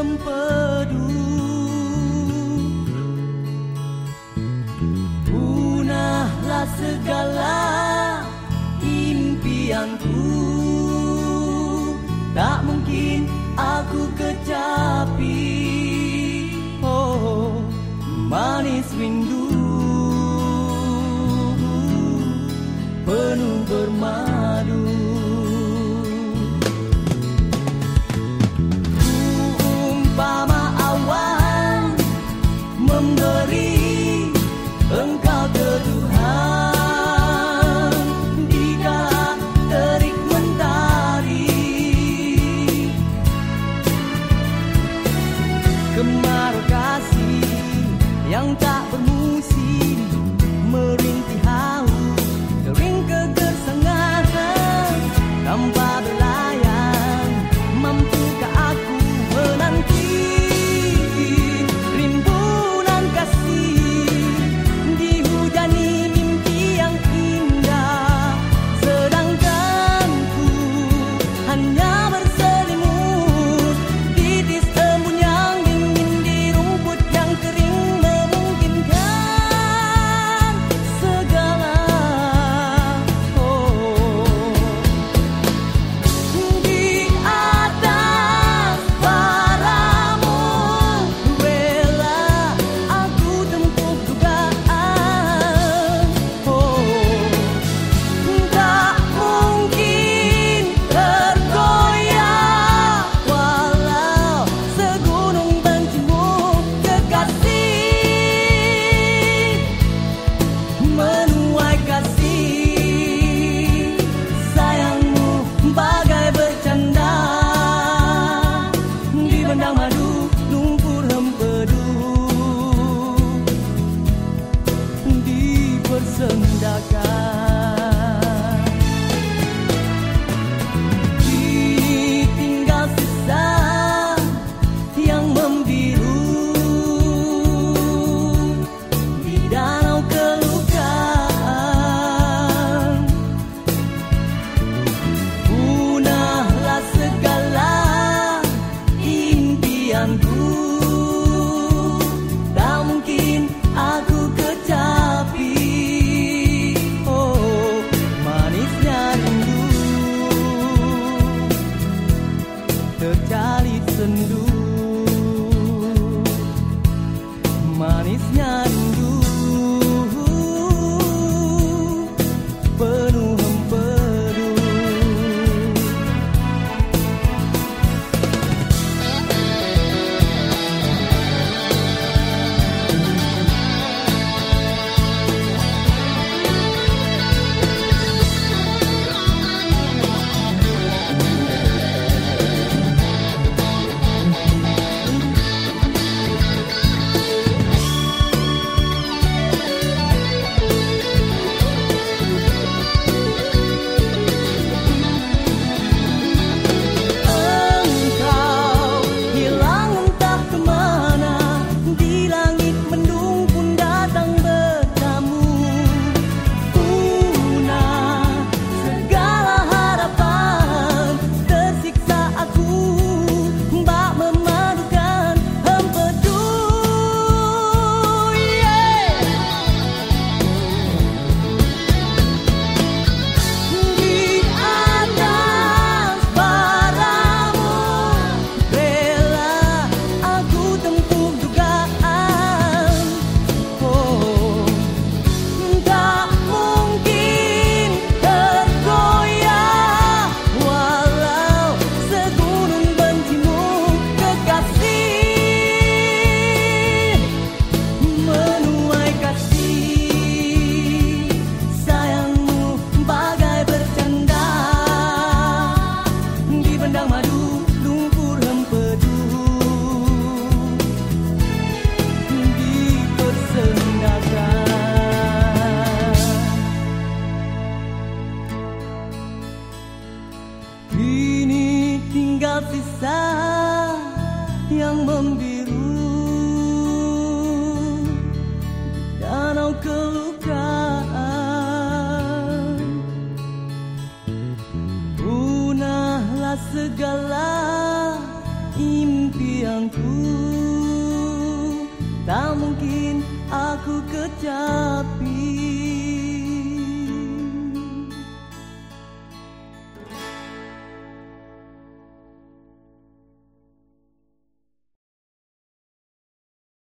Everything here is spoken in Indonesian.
sempadu Punahlah segala impianku. Tak mungkin aku kecapi. Oh, manis rindu see. yang yang membiru. Danau kelukaan. Punahlah segala impianku. Tak mungkin aku kecap